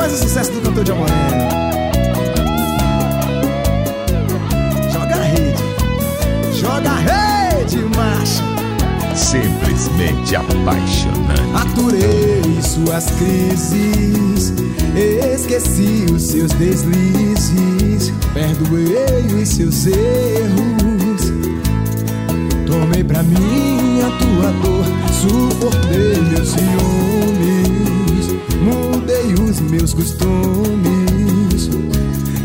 mais um sucesso do cantor de Moreno. Joga a rede, joga a rede, macho. Simplesmente apaixonante. Aturei suas crises, esqueci os seus deslizes, perdoei os seus erros. Tomei pra mim a tua dor, suportei meus ciúmes, os costumes.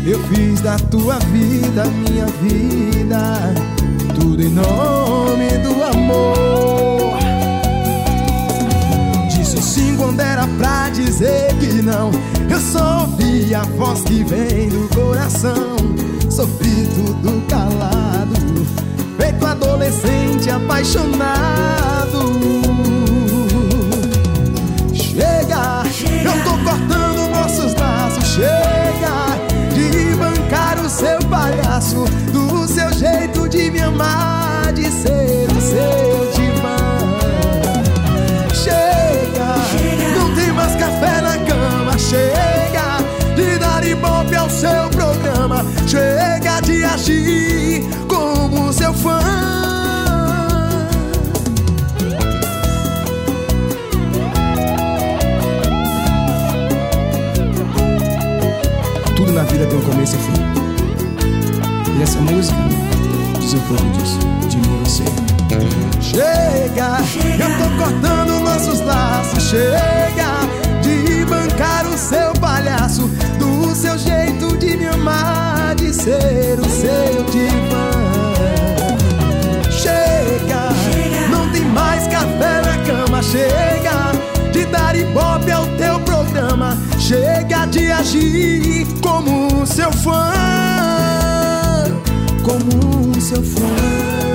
Eu fiz da tua vida minha vida, tudo em nome do amor. Disse sim quando era pra dizer que não. Eu só ouvi a voz que vem do coração. Sofri tudo calado, feito adolescente apaixonado. Palhaço, do seu jeito de me amar, de ser o seu divã. Chega, não tem mais café na cama. Chega de dar ibope ao seu programa. Chega de agir como seu fã. Tudo na vida tem um começo e fim. E essa música diz um pouco disso, de mim você. Chega, eu tô cortando nossos laços. Chega de bancar o seu palhaço, do seu jeito de me amar, de ser o seu divã. Chega, não tem mais café na cama. Chega de dar ibope ao teu programa. Chega de agir como seu fã seu fundo.